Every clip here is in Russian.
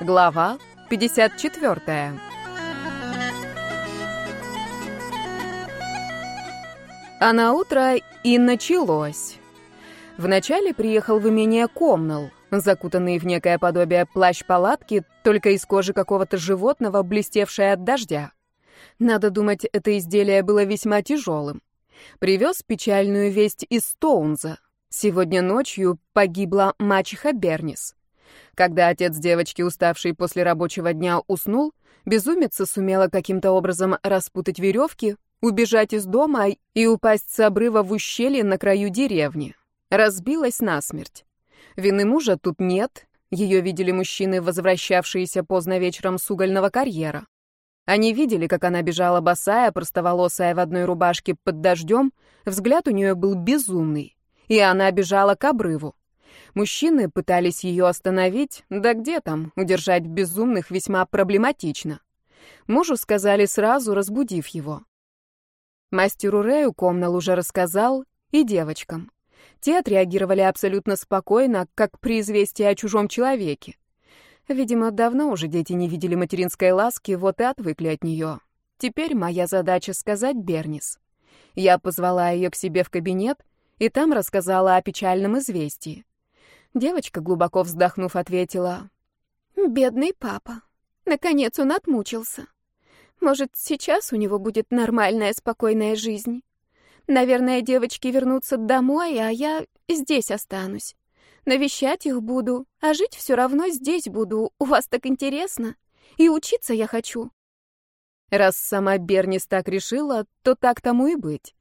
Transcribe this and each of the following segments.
Глава 54. А на утро и началось. Вначале приехал в имение Комнал, закутанный в некое подобие плащ-палатки, только из кожи какого-то животного, блестевшее от дождя. Надо думать, это изделие было весьма тяжелым. Привез печальную весть из Стоунза. Сегодня ночью погибла мачеха Бернис. Когда отец девочки, уставший после рабочего дня, уснул, безумица сумела каким-то образом распутать веревки, убежать из дома и упасть с обрыва в ущелье на краю деревни. Разбилась насмерть. Вины мужа тут нет. Ее видели мужчины, возвращавшиеся поздно вечером с угольного карьера. Они видели, как она бежала босая, простоволосая в одной рубашке под дождем, взгляд у нее был безумный, и она бежала к обрыву. Мужчины пытались ее остановить, да где там, удержать безумных весьма проблематично. Мужу сказали сразу, разбудив его. Мастеру Рэю Комнал уже рассказал, и девочкам. Те отреагировали абсолютно спокойно, как при известии о чужом человеке. Видимо, давно уже дети не видели материнской ласки, вот и отвыкли от нее. Теперь моя задача сказать Бернис. Я позвала ее к себе в кабинет и там рассказала о печальном известии. Девочка, глубоко вздохнув, ответила. «Бедный папа. Наконец он отмучился. Может, сейчас у него будет нормальная, спокойная жизнь. Наверное, девочки вернутся домой, а я здесь останусь. Навещать их буду, а жить все равно здесь буду. У вас так интересно. И учиться я хочу». Раз сама Бернис так решила, то так тому и быть.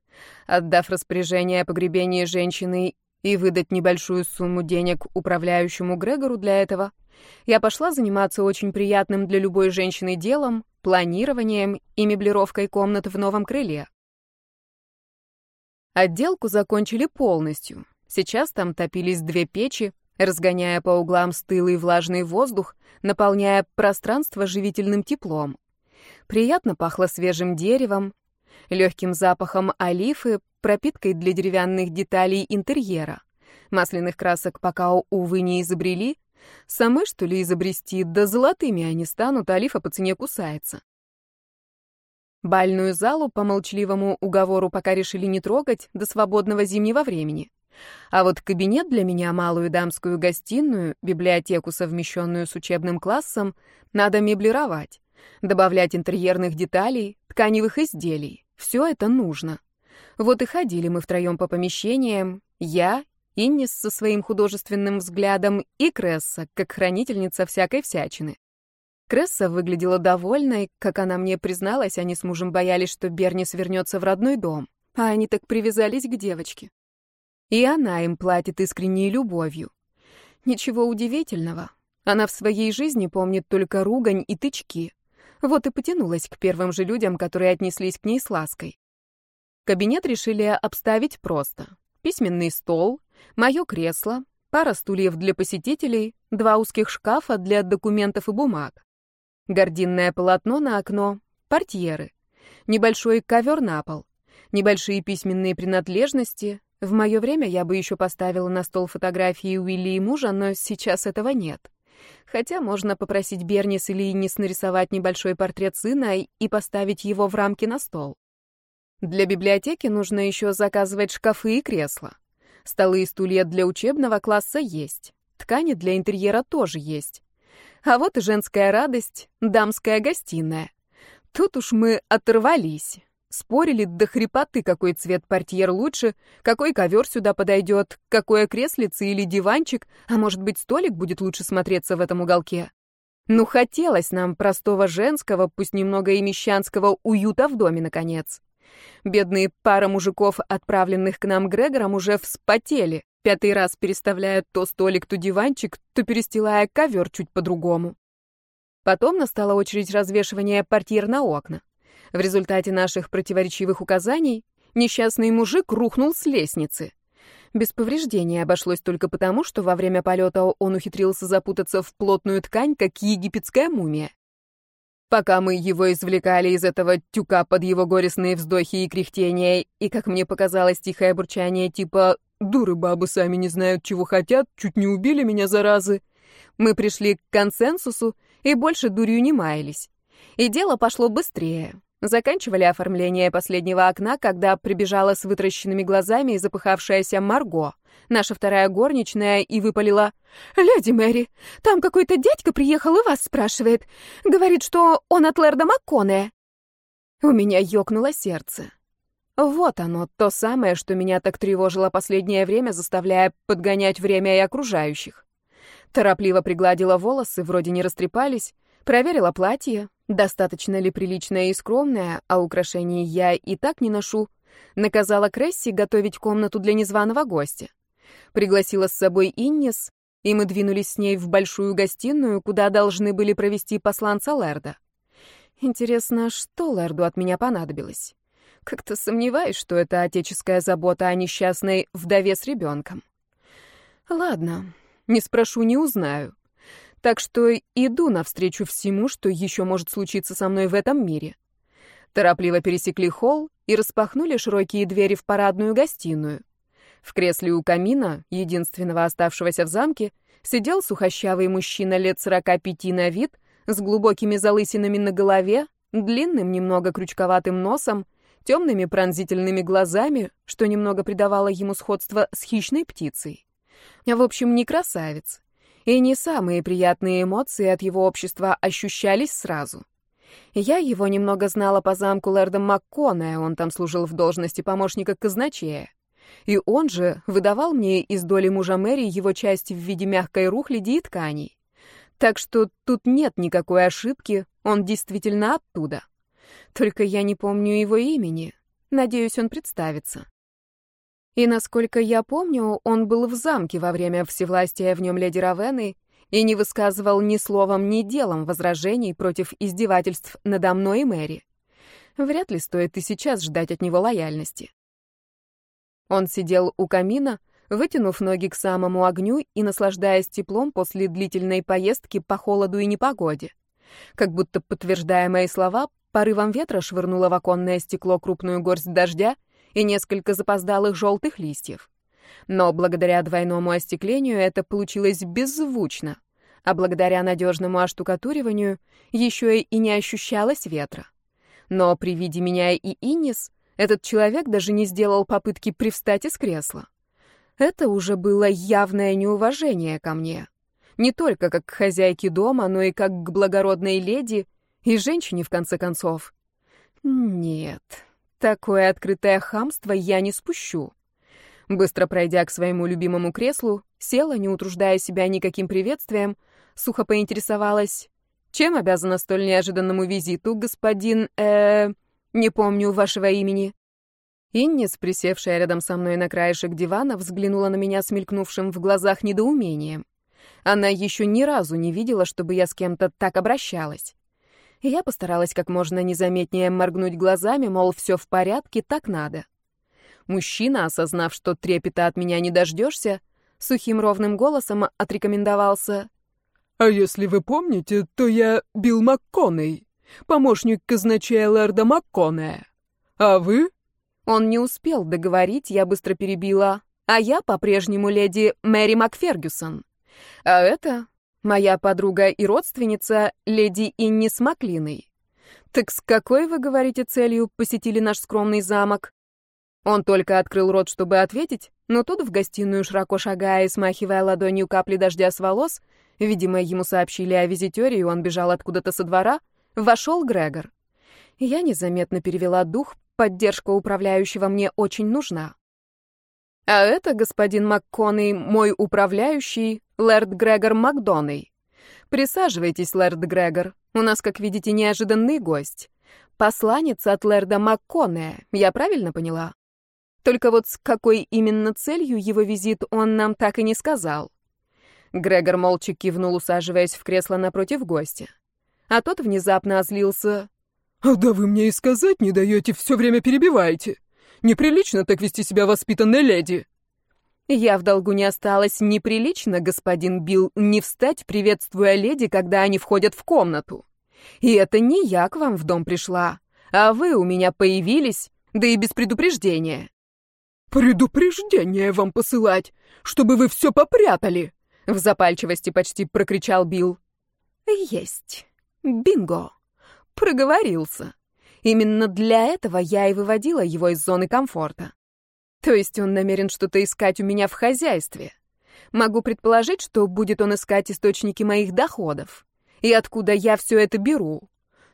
Отдав распоряжение о погребении женщины и выдать небольшую сумму денег управляющему Грегору для этого, я пошла заниматься очень приятным для любой женщины делом, планированием и меблировкой комнат в новом крыле. Отделку закончили полностью. Сейчас там топились две печи, разгоняя по углам стылый влажный воздух, наполняя пространство живительным теплом. Приятно пахло свежим деревом, легким запахом олифы, пропиткой для деревянных деталей интерьера. Масляных красок пока, увы, не изобрели. Самы, что ли, изобрести, да золотыми они станут, олифа по цене кусается. Бальную залу по молчаливому уговору пока решили не трогать до свободного зимнего времени. А вот кабинет для меня, малую дамскую гостиную, библиотеку, совмещенную с учебным классом, надо меблировать, добавлять интерьерных деталей, тканевых изделий. Все это нужно. Вот и ходили мы втроем по помещениям, я, Иннис со своим художественным взглядом и Кресса, как хранительница всякой всячины. Кресса выглядела довольной, как она мне призналась, они с мужем боялись, что Бернис вернется в родной дом, а они так привязались к девочке. И она им платит искренней любовью. Ничего удивительного. Она в своей жизни помнит только ругань и тычки. Вот и потянулась к первым же людям, которые отнеслись к ней с лаской. Кабинет решили обставить просто. Письменный стол, мое кресло, пара стульев для посетителей, два узких шкафа для документов и бумаг. Гординное полотно на окно, портьеры, небольшой ковер на пол, небольшие письменные принадлежности. В мое время я бы еще поставила на стол фотографии Уилли и мужа, но сейчас этого нет. Хотя можно попросить Бернис или Иннис нарисовать небольшой портрет сына и поставить его в рамки на стол. Для библиотеки нужно еще заказывать шкафы и кресла. Столы и стулья для учебного класса есть. Ткани для интерьера тоже есть. А вот и женская радость — дамская гостиная. Тут уж мы оторвались. Спорили до хрипоты, какой цвет портьер лучше, какой ковер сюда подойдет, какое креслице или диванчик, а может быть, столик будет лучше смотреться в этом уголке. Ну, хотелось нам простого женского, пусть немного и мещанского уюта в доме, наконец. Бедные пара мужиков, отправленных к нам Грегором, уже вспотели, пятый раз переставляя то столик, то диванчик, то перестилая ковер чуть по-другому. Потом настала очередь развешивания портьер на окна. В результате наших противоречивых указаний несчастный мужик рухнул с лестницы. Без повреждений обошлось только потому, что во время полета он ухитрился запутаться в плотную ткань, как египетская мумия. Пока мы его извлекали из этого тюка под его горестные вздохи и кряхтения, и, как мне показалось, тихое бурчание типа «дуры бабы сами не знают, чего хотят, чуть не убили меня, заразы», мы пришли к консенсусу и больше дурью не маялись. И дело пошло быстрее. Заканчивали оформление последнего окна, когда прибежала с вытращенными глазами запыхавшаяся Марго, наша вторая горничная, и выпалила. «Леди Мэри, там какой-то дядька приехал и вас спрашивает. Говорит, что он от Лэрда Макконе». У меня ёкнуло сердце. Вот оно, то самое, что меня так тревожило последнее время, заставляя подгонять время и окружающих. Торопливо пригладила волосы, вроде не растрепались, проверила платье, достаточно ли приличное и скромное, а украшений я и так не ношу, наказала Кресси готовить комнату для незваного гостя. Пригласила с собой Иннис, и мы двинулись с ней в большую гостиную, куда должны были провести посланца Лерда. Интересно, что Лерду от меня понадобилось? Как-то сомневаюсь, что это отеческая забота о несчастной вдове с ребенком. Ладно, не спрошу, не узнаю. Так что иду навстречу всему, что еще может случиться со мной в этом мире. Торопливо пересекли холл и распахнули широкие двери в парадную гостиную. В кресле у камина, единственного оставшегося в замке, сидел сухощавый мужчина лет сорока пяти на вид, с глубокими залысинами на голове, длинным, немного крючковатым носом, темными пронзительными глазами, что немного придавало ему сходство с хищной птицей. В общем, не красавец. И не самые приятные эмоции от его общества ощущались сразу. Я его немного знала по замку лэрда Маккона, он там служил в должности помощника казначея. И он же выдавал мне из доли мужа Мэри его часть в виде мягкой рухляди и тканей. Так что тут нет никакой ошибки, он действительно оттуда. Только я не помню его имени. Надеюсь, он представится. И, насколько я помню, он был в замке во время всевластия в нем леди Равены и не высказывал ни словом, ни делом возражений против издевательств надо мной и Мэри. Вряд ли стоит и сейчас ждать от него лояльности. Он сидел у камина, вытянув ноги к самому огню и наслаждаясь теплом после длительной поездки по холоду и непогоде. Как будто подтверждая мои слова, порывом ветра швырнуло в оконное стекло крупную горсть дождя, и несколько запоздалых желтых листьев. Но благодаря двойному остеклению это получилось беззвучно, а благодаря надежному оштукатуриванию еще и не ощущалось ветра. Но при виде меня и Иннис этот человек даже не сделал попытки привстать из кресла. Это уже было явное неуважение ко мне. Не только как к хозяйке дома, но и как к благородной леди и женщине, в конце концов. Нет, Такое открытое хамство я не спущу. Быстро пройдя к своему любимому креслу, села, не утруждая себя никаким приветствием, сухо поинтересовалась, чем обязана столь неожиданному визиту, господин, э, не помню вашего имени. Иннис, присевшая рядом со мной на краешек дивана, взглянула на меня с мелькнувшим в глазах недоумением. Она еще ни разу не видела, чтобы я с кем-то так обращалась я постаралась как можно незаметнее моргнуть глазами, мол, все в порядке, так надо. Мужчина, осознав, что трепета от меня не дождешься, сухим ровным голосом отрекомендовался. «А если вы помните, то я Билл МакКонней, помощник казначея лэрда МакКоннея. А вы?» Он не успел договорить, я быстро перебила. «А я по-прежнему леди Мэри Макфергюсон. А это Моя подруга и родственница — леди Инни Смаклиной. Так с какой, вы говорите, целью посетили наш скромный замок? Он только открыл рот, чтобы ответить, но тут в гостиную, широко шагая и смахивая ладонью капли дождя с волос, видимо, ему сообщили о визитере, и он бежал откуда-то со двора, вошел Грегор. Я незаметно перевела дух, поддержка управляющего мне очень нужна. А это, господин МакКонней, мой управляющий, лэрд Грегор Макдоней. Присаживайтесь, лэрд Грегор. У нас, как видите, неожиданный гость. Посланец от лэрда МакКоннея, я правильно поняла? Только вот с какой именно целью его визит он нам так и не сказал. Грегор молча кивнул, усаживаясь в кресло напротив гостя. А тот внезапно озлился. «А да вы мне и сказать не даете, все время перебиваете!» Неприлично так вести себя воспитанной леди. Я в долгу не осталась неприлично, господин Билл, не встать, приветствуя леди, когда они входят в комнату. И это не я к вам в дом пришла, а вы у меня появились, да и без предупреждения. «Предупреждение вам посылать, чтобы вы все попрятали!» В запальчивости почти прокричал Билл. Есть. Бинго. Проговорился. Именно для этого я и выводила его из зоны комфорта. То есть он намерен что-то искать у меня в хозяйстве. Могу предположить, что будет он искать источники моих доходов. И откуда я все это беру.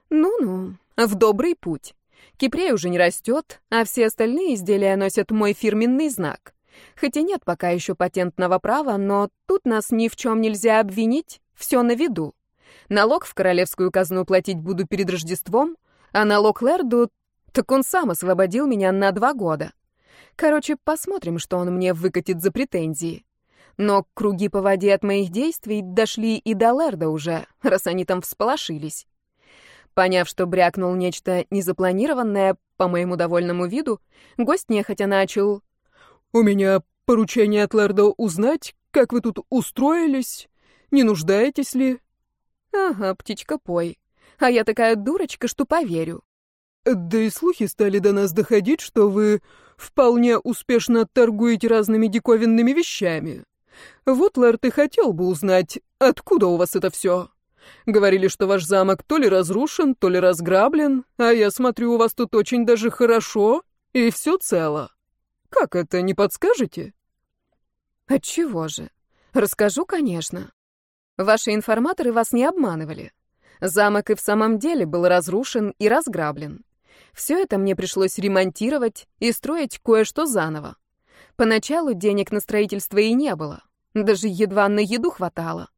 Ну-ну, в добрый путь. Кипрей уже не растет, а все остальные изделия носят мой фирменный знак. Хотя нет пока еще патентного права, но тут нас ни в чем нельзя обвинить, все на виду. Налог в королевскую казну платить буду перед Рождеством, а налог Лерду, так он сам освободил меня на два года. Короче, посмотрим, что он мне выкатит за претензии. Но круги по воде от моих действий дошли и до Лерда уже, раз они там всполошились. Поняв, что брякнул нечто незапланированное, по моему довольному виду, гость нехотя начал... «У меня поручение от Лерда узнать, как вы тут устроились, не нуждаетесь ли?» «Ага, птичка, пой. А я такая дурочка, что поверю». «Да и слухи стали до нас доходить, что вы вполне успешно торгуете разными диковинными вещами. Вот Лэрд и хотел бы узнать, откуда у вас это все. Говорили, что ваш замок то ли разрушен, то ли разграблен, а я смотрю, у вас тут очень даже хорошо, и все цело. Как это, не подскажете? Отчего же? Расскажу, конечно. Ваши информаторы вас не обманывали. Замок и в самом деле был разрушен и разграблен. Все это мне пришлось ремонтировать и строить кое-что заново. Поначалу денег на строительство и не было. Даже едва на еду хватало.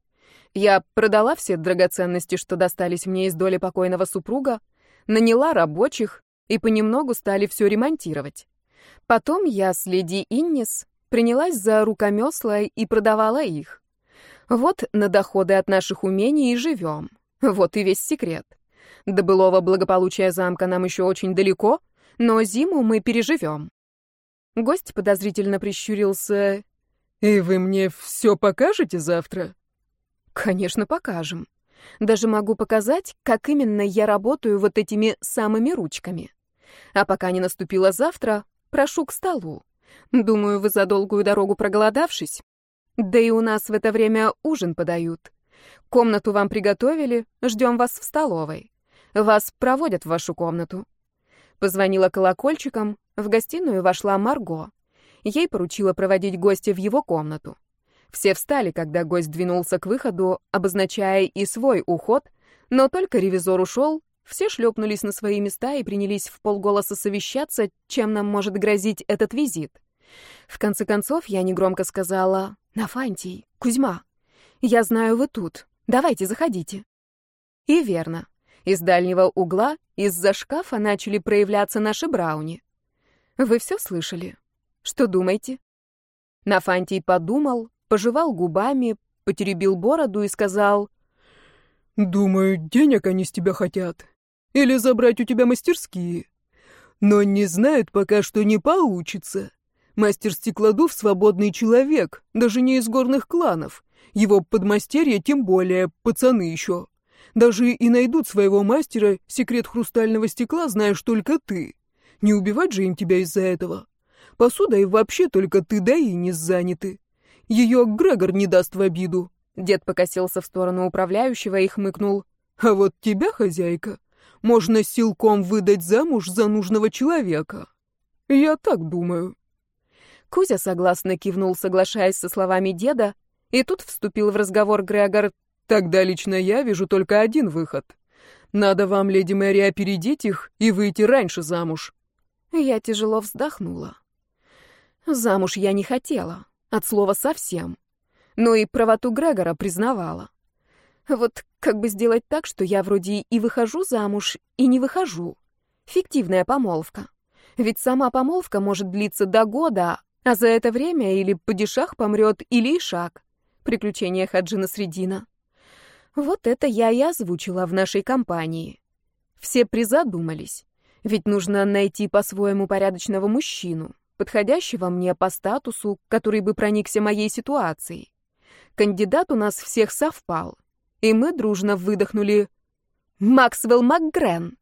Я продала все драгоценности, что достались мне из доли покойного супруга, наняла рабочих и понемногу стали все ремонтировать. Потом я с леди Иннис принялась за рукомесла и продавала их. Вот на доходы от наших умений и живем. Вот и весь секрет. До былого благополучия замка нам еще очень далеко, но зиму мы переживем. Гость подозрительно прищурился. «И вы мне все покажете завтра?» Конечно, покажем. Даже могу показать, как именно я работаю вот этими самыми ручками. А пока не наступило завтра, прошу к столу. Думаю, вы за долгую дорогу проголодавшись. Да и у нас в это время ужин подают. Комнату вам приготовили, ждем вас в столовой. Вас проводят в вашу комнату. Позвонила колокольчиком, в гостиную вошла Марго. Ей поручила проводить гостя в его комнату. Все встали, когда гость двинулся к выходу, обозначая и свой уход, но только ревизор ушел, все шлепнулись на свои места и принялись в полголоса совещаться, чем нам может грозить этот визит. В конце концов, я негромко сказала «Нафантий, Кузьма, я знаю, вы тут. Давайте, заходите». И верно. Из дальнего угла, из-за шкафа начали проявляться наши брауни. Вы все слышали? Что думаете? Нафантий подумал, пожевал губами, потеребил бороду и сказал... «Думаю, денег они с тебя хотят. Или забрать у тебя мастерские. Но не знают пока, что не получится. Мастер стеклодув — свободный человек, даже не из горных кланов. Его подмастерья тем более, пацаны еще. Даже и найдут своего мастера, секрет хрустального стекла знаешь только ты. Не убивать же им тебя из-за этого. Посуда и вообще только ты да и не заняты. Ее Грегор не даст в обиду. Дед покосился в сторону управляющего и хмыкнул. А вот тебя, хозяйка, можно силком выдать замуж за нужного человека. Я так думаю. Кузя согласно кивнул, соглашаясь со словами деда, и тут вступил в разговор Грегор. Тогда лично я вижу только один выход. Надо вам, леди Мэри, опередить их и выйти раньше замуж. Я тяжело вздохнула. Замуж я не хотела. От слова совсем. Но и правоту Грегора признавала. Вот как бы сделать так, что я вроде и выхожу замуж, и не выхожу. Фиктивная помолвка. Ведь сама помолвка может длиться до года, а за это время или падишах помрет, или Ишак. Приключения Хаджина Средина. Вот это я и озвучила в нашей компании. Все призадумались. Ведь нужно найти по-своему порядочного мужчину подходящего мне по статусу, который бы проникся моей ситуацией. Кандидат у нас всех совпал, и мы дружно выдохнули «Максвелл МакГрен».